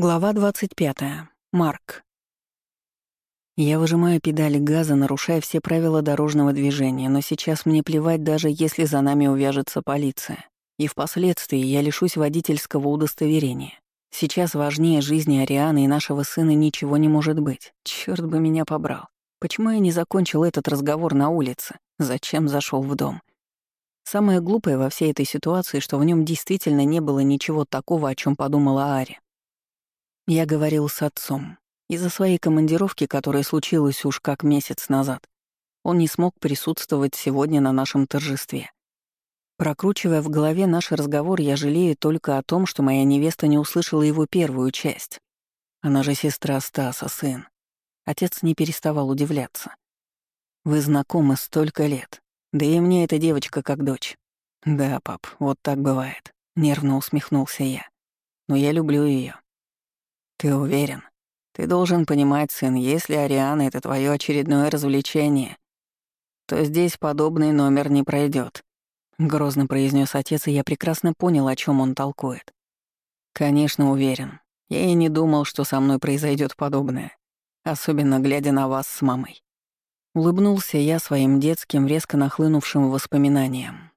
Глава 25. Марк. Я выжимаю педали газа, нарушая все правила дорожного движения, но сейчас мне плевать, даже если за нами увяжется полиция. И впоследствии я лишусь водительского удостоверения. Сейчас важнее жизни Арианы и нашего сына ничего не может быть. Черт бы меня побрал. Почему я не закончил этот разговор на улице? Зачем зашел в дом? Самое глупое во всей этой ситуации, что в нем действительно не было ничего такого, о чем подумала Ари. Я говорил с отцом. Из-за своей командировки, которая случилась уж как месяц назад, он не смог присутствовать сегодня на нашем торжестве. Прокручивая в голове наш разговор, я жалею только о том, что моя невеста не услышала его первую часть. Она же сестра Стаса, сын. Отец не переставал удивляться. «Вы знакомы столько лет. Да и мне эта девочка как дочь». «Да, пап, вот так бывает», — нервно усмехнулся я. «Но я люблю ее. «Ты уверен? Ты должен понимать, сын, если Ариана — это твое очередное развлечение, то здесь подобный номер не пройдет. грозно произнес отец, и я прекрасно понял, о чем он толкует. «Конечно, уверен. Я и не думал, что со мной произойдет подобное, особенно глядя на вас с мамой». Улыбнулся я своим детским, резко нахлынувшим воспоминаниям.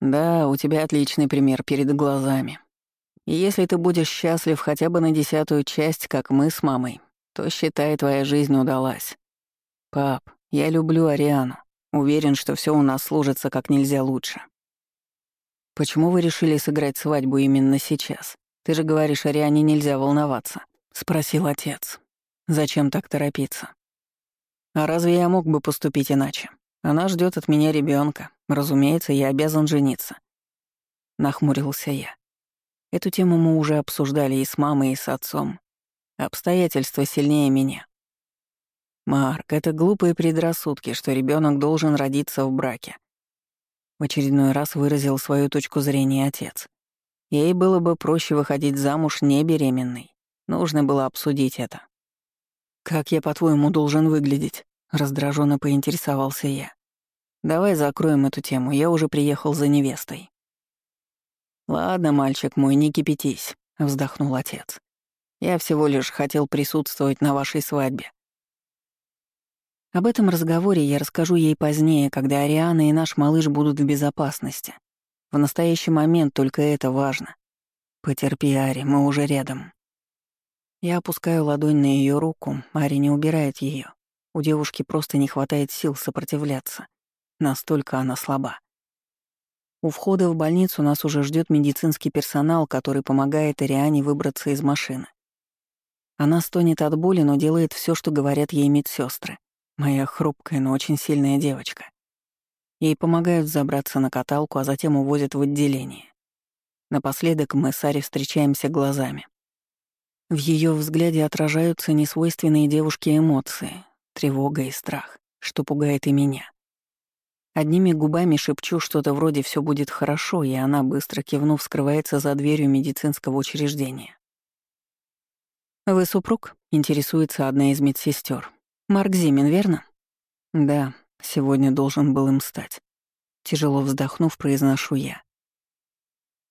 «Да, у тебя отличный пример перед глазами», и если ты будешь счастлив хотя бы на десятую часть, как мы с мамой, то считай, твоя жизнь удалась. Пап, я люблю Ариану. Уверен, что все у нас сложится как нельзя лучше. Почему вы решили сыграть свадьбу именно сейчас? Ты же говоришь, Ариане нельзя волноваться, спросил отец. Зачем так торопиться? А разве я мог бы поступить иначе? Она ждет от меня ребенка. Разумеется, я обязан жениться. Нахмурился я. Эту тему мы уже обсуждали и с мамой, и с отцом. Обстоятельства сильнее меня. Марк, это глупые предрассудки, что ребенок должен родиться в браке. В очередной раз выразил свою точку зрения отец. Ей было бы проще выходить замуж не беременной. Нужно было обсудить это. «Как я, по-твоему, должен выглядеть?» — раздраженно поинтересовался я. «Давай закроем эту тему, я уже приехал за невестой». «Ладно, мальчик мой, не кипятись», — вздохнул отец. «Я всего лишь хотел присутствовать на вашей свадьбе». Об этом разговоре я расскажу ей позднее, когда Ариана и наш малыш будут в безопасности. В настоящий момент только это важно. Потерпи, Ари, мы уже рядом. Я опускаю ладонь на ее руку, Ари не убирает ее. У девушки просто не хватает сил сопротивляться. Настолько она слаба. У входа в больницу нас уже ждет медицинский персонал, который помогает Ариане выбраться из машины. Она стонет от боли, но делает все, что говорят ей медсестры. Моя хрупкая, но очень сильная девочка. Ей помогают забраться на каталку, а затем увозят в отделение. Напоследок мы с Ари встречаемся глазами. В ее взгляде отражаются несвойственные девушке эмоции, тревога и страх, что пугает и меня. Одними губами шепчу что-то вроде «все будет хорошо», и она, быстро кивнув, скрывается за дверью медицинского учреждения. «Вы супруг?» — интересуется одна из медсестер. «Марк Зимин, верно?» «Да, сегодня должен был им стать». Тяжело вздохнув, произношу я.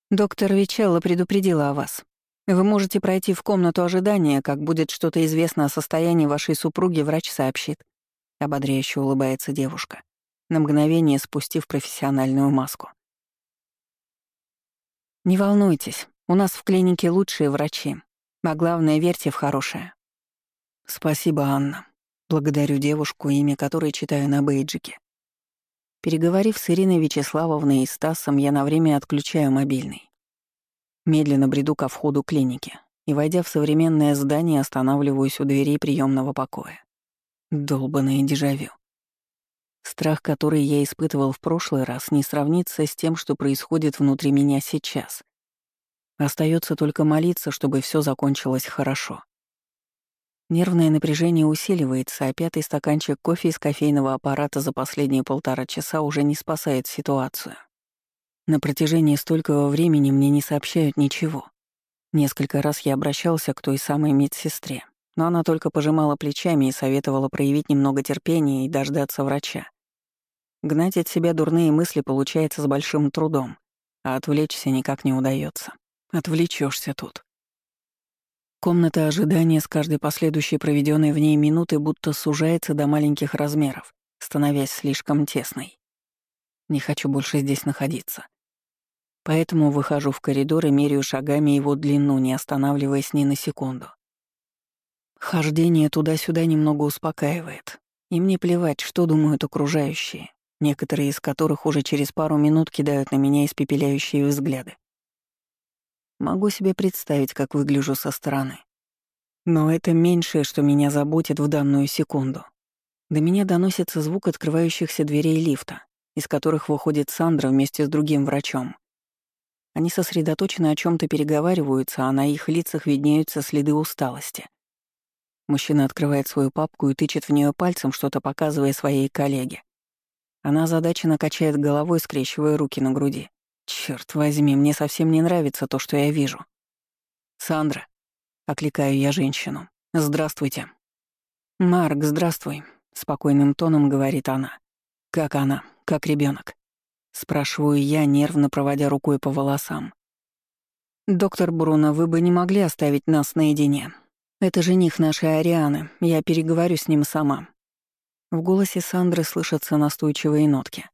«Доктор Вичелло предупредила о вас. Вы можете пройти в комнату ожидания, как будет что-то известно о состоянии вашей супруги, врач сообщит». Ободряюще улыбается девушка на мгновение спустив профессиональную маску. «Не волнуйтесь, у нас в клинике лучшие врачи, а главное, верьте в хорошее». «Спасибо, Анна. Благодарю девушку, имя которой читаю на бейджике». Переговорив с Ириной Вячеславовной и Стасом, я на время отключаю мобильный. Медленно бреду ко входу клиники и, войдя в современное здание, останавливаюсь у дверей приемного покоя. Долбанное дежавю. Страх, который я испытывал в прошлый раз, не сравнится с тем, что происходит внутри меня сейчас. Остается только молиться, чтобы все закончилось хорошо. Нервное напряжение усиливается, а пятый стаканчик кофе из кофейного аппарата за последние полтора часа уже не спасает ситуацию. На протяжении столького времени мне не сообщают ничего. Несколько раз я обращался к той самой медсестре, но она только пожимала плечами и советовала проявить немного терпения и дождаться врача. Гнать от себя дурные мысли получается с большим трудом, а отвлечься никак не удается. Отвлечешься тут. Комната ожидания с каждой последующей проведенной в ней минуты будто сужается до маленьких размеров, становясь слишком тесной. Не хочу больше здесь находиться. Поэтому выхожу в коридор и меряю шагами его длину, не останавливаясь ни на секунду. Хождение туда-сюда немного успокаивает. И мне плевать, что думают окружающие, некоторые из которых уже через пару минут кидают на меня испепеляющие взгляды. Могу себе представить, как выгляжу со стороны. Но это меньшее, что меня заботит в данную секунду. До меня доносится звук открывающихся дверей лифта, из которых выходит Сандра вместе с другим врачом. Они сосредоточенно о чем то переговариваются, а на их лицах виднеются следы усталости. Мужчина открывает свою папку и тычет в нее пальцем, что-то показывая своей коллеге. Она озадаченно качает головой, скрещивая руки на груди. Черт возьми, мне совсем не нравится то, что я вижу. «Сандра», — окликаю я женщину, — «здравствуйте». «Марк, здравствуй», — спокойным тоном говорит она. «Как она? Как ребенок? Спрашиваю я, нервно проводя рукой по волосам. «Доктор Бруно, вы бы не могли оставить нас наедине? Это жених нашей Арианы, я переговорю с ним сама». В голосе Сандры слышатся настойчивые нотки.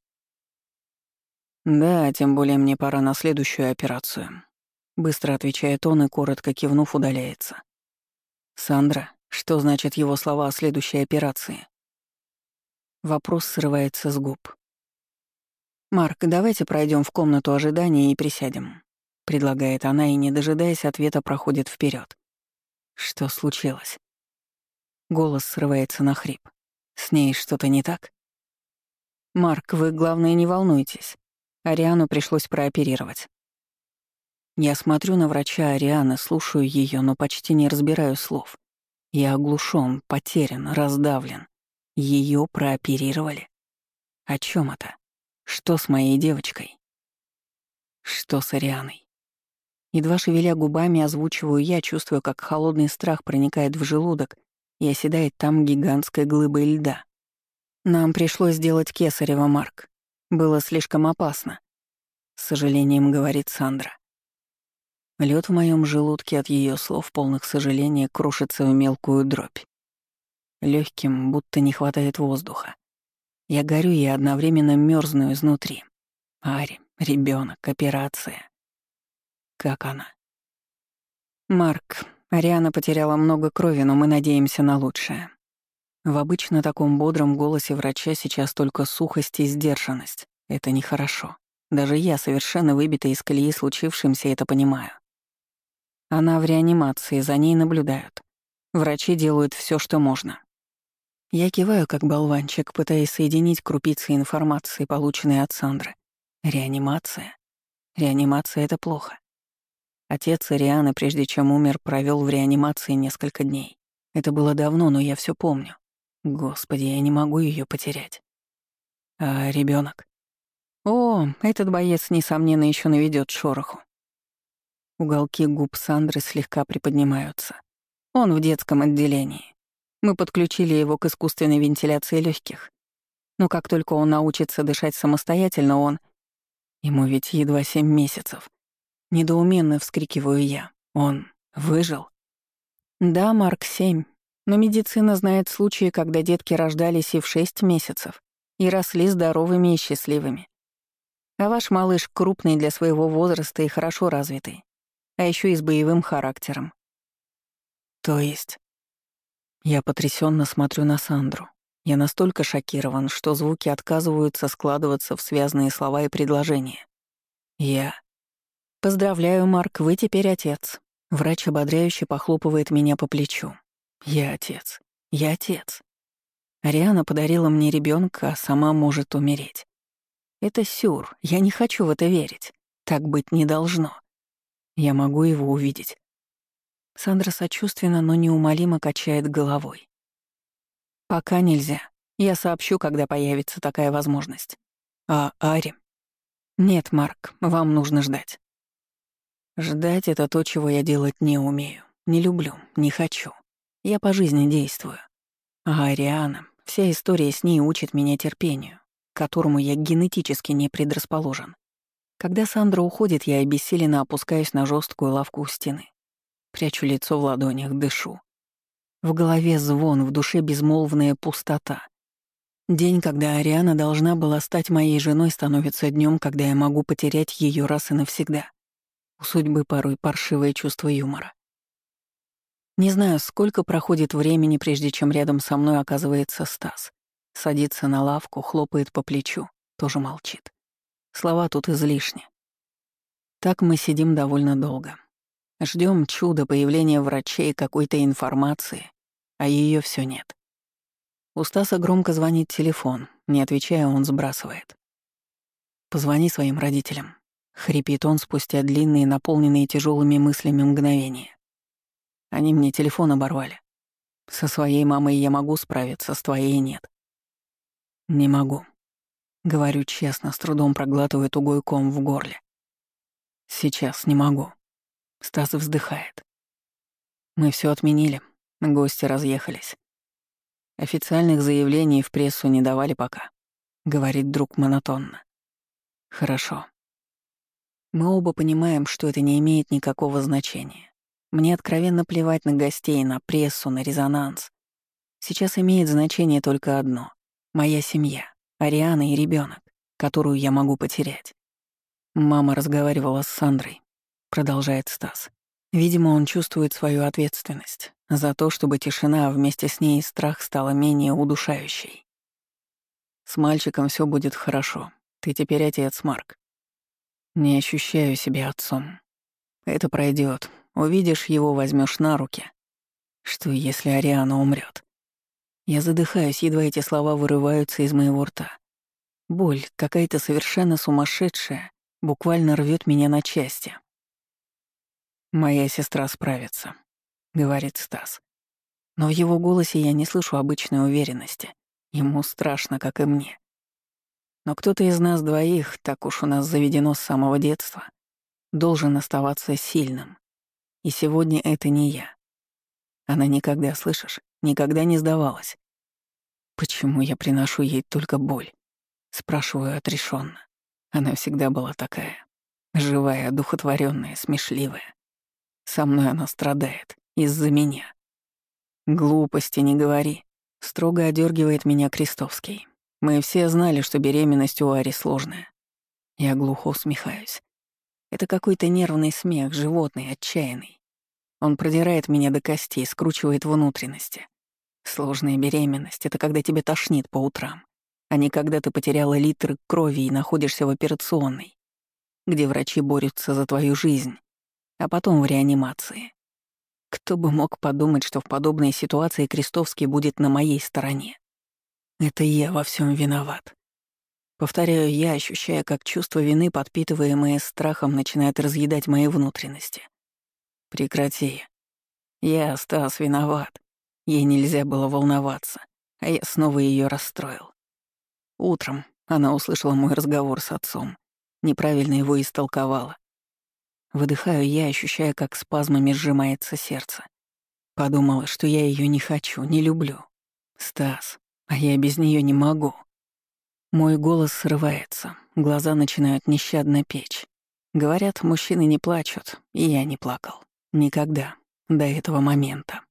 «Да, тем более мне пора на следующую операцию», — быстро отвечает он и, коротко кивнув, удаляется. «Сандра, что значит его слова о следующей операции?» Вопрос срывается с губ. «Марк, давайте пройдем в комнату ожидания и присядем», — предлагает она и, не дожидаясь ответа, проходит вперед. Что случилось? Голос срывается на хрип. С ней что-то не так? «Марк, вы, главное, не волнуйтесь. Ариану пришлось прооперировать. Я смотрю на врача Арианы, слушаю ее, но почти не разбираю слов. Я оглушен, потерян, раздавлен. Ее прооперировали. О чем это? Что с моей девочкой? Что с Арианой? Едва шевеля губами, озвучиваю я, чувствую, как холодный страх проникает в желудок и оседает там гигантской глыбой льда. Нам пришлось сделать кесарево, Марк. Было слишком опасно. С сожалением говорит Сандра. Лед в моем желудке от ее слов, полных сожаления, крушится в мелкую дробь. Легким, будто не хватает воздуха. Я горю и одновременно мерзну изнутри. Ари, ребенок, операция. Как она? Марк, Ариана потеряла много крови, но мы надеемся на лучшее. В обычно таком бодром голосе врача сейчас только сухость и сдержанность. Это нехорошо. Даже я, совершенно выбитая из колеи случившимся, это понимаю. Она в реанимации, за ней наблюдают. Врачи делают все, что можно. Я киваю, как болванчик, пытаясь соединить крупицы информации, полученные от Сандры. Реанимация. Реанимация — это плохо. Отец Ирианы, прежде чем умер, провел в реанимации несколько дней. Это было давно, но я все помню. Господи, я не могу ее потерять. А ребенок? О, этот боец, несомненно, еще наведет шороху. Уголки губ Сандры слегка приподнимаются. Он в детском отделении. Мы подключили его к искусственной вентиляции легких. Но как только он научится дышать самостоятельно, он... Ему ведь едва семь месяцев. Недоуменно вскрикиваю я. Он выжил? Да, Марк, семь. Но медицина знает случаи, когда детки рождались и в шесть месяцев, и росли здоровыми и счастливыми. А ваш малыш крупный для своего возраста и хорошо развитый, а еще и с боевым характером. То есть... Я потрясенно смотрю на Сандру. Я настолько шокирован, что звуки отказываются складываться в связанные слова и предложения. Я... «Поздравляю, Марк, вы теперь отец». Врач ободряюще похлопывает меня по плечу. Я отец. Я отец. Ариана подарила мне ребенка, а сама может умереть. Это сюр, я не хочу в это верить. Так быть не должно. Я могу его увидеть. Сандра сочувственно, но неумолимо качает головой. Пока нельзя. Я сообщу, когда появится такая возможность. А Ари? Нет, Марк, вам нужно ждать. Ждать — это то, чего я делать не умею. Не люблю, не хочу. Я по жизни действую. А Ариана, вся история с ней учит меня терпению, к которому я генетически не предрасположен. Когда Сандра уходит, я обессиленно опускаюсь на жесткую лавку у стены. Прячу лицо в ладонях, дышу. В голове звон, в душе безмолвная пустота. День, когда Ариана должна была стать моей женой, становится днем, когда я могу потерять ее раз и навсегда. У судьбы порой паршивое чувство юмора. Не знаю, сколько проходит времени, прежде чем рядом со мной оказывается Стас. Садится на лавку, хлопает по плечу, тоже молчит. Слова тут излишни. Так мы сидим довольно долго. Ждем чуда появления врачей, какой-то информации, а ее все нет. У Стаса громко звонит телефон, не отвечая, он сбрасывает. «Позвони своим родителям», — хрипит он спустя длинные, наполненные тяжелыми мыслями мгновения. Они мне телефон оборвали. Со своей мамой я могу справиться, с твоей нет. Не могу. Говорю честно, с трудом проглатываю тугой ком в горле. Сейчас не могу. Стас вздыхает. Мы все отменили, гости разъехались. Официальных заявлений в прессу не давали пока, говорит друг монотонно. Хорошо. Мы оба понимаем, что это не имеет никакого значения. Мне откровенно плевать на гостей, на прессу, на резонанс. Сейчас имеет значение только одно — моя семья, Ариана и ребенок, которую я могу потерять. Мама разговаривала с Сандрой, продолжает Стас. Видимо, он чувствует свою ответственность за то, чтобы тишина, вместе с ней страх стала менее удушающей. С мальчиком все будет хорошо. Ты теперь отец, Марк. Не ощущаю себя отцом. Это пройдет, Увидишь его, возьмешь на руки. Что, если Ариана умрет? Я задыхаюсь, едва эти слова вырываются из моего рта. Боль, какая-то совершенно сумасшедшая, буквально рвет меня на части. «Моя сестра справится», — говорит Стас. Но в его голосе я не слышу обычной уверенности. Ему страшно, как и мне. Но кто-то из нас двоих, так уж у нас заведено с самого детства, должен оставаться сильным, и сегодня это не я. Она никогда, слышишь, никогда не сдавалась. Почему я приношу ей только боль? Спрашиваю отрешенно. Она всегда была такая. Живая, одухотворенная, смешливая. Со мной она страдает. Из-за меня. Глупости не говори. Строго одергивает меня Крестовский. Мы все знали, что беременность у Ари сложная. Я глухо усмехаюсь. Это какой-то нервный смех, животный, отчаянный. Он продирает меня до костей, скручивает внутренности. Сложная беременность — это когда тебе тошнит по утрам, а не когда ты потеряла литры крови и находишься в операционной, где врачи борются за твою жизнь, а потом в реанимации. Кто бы мог подумать, что в подобной ситуации Крестовский будет на моей стороне? Это я во всем виноват. Повторяю я, ощущая, как чувство вины, подпитываемое страхом, начинает разъедать мои внутренности. Прекрати. Я, Стас, виноват. Ей нельзя было волноваться, а я снова ее расстроил. Утром она услышала мой разговор с отцом, неправильно его истолковала. Выдыхаю я, ощущая, как спазмами сжимается сердце. Подумала, что я ее не хочу, не люблю. Стас, а я без нее не могу. Мой голос срывается, глаза начинают нещадно печь. Говорят, мужчины не плачут, и я не плакал. Никогда. До этого момента.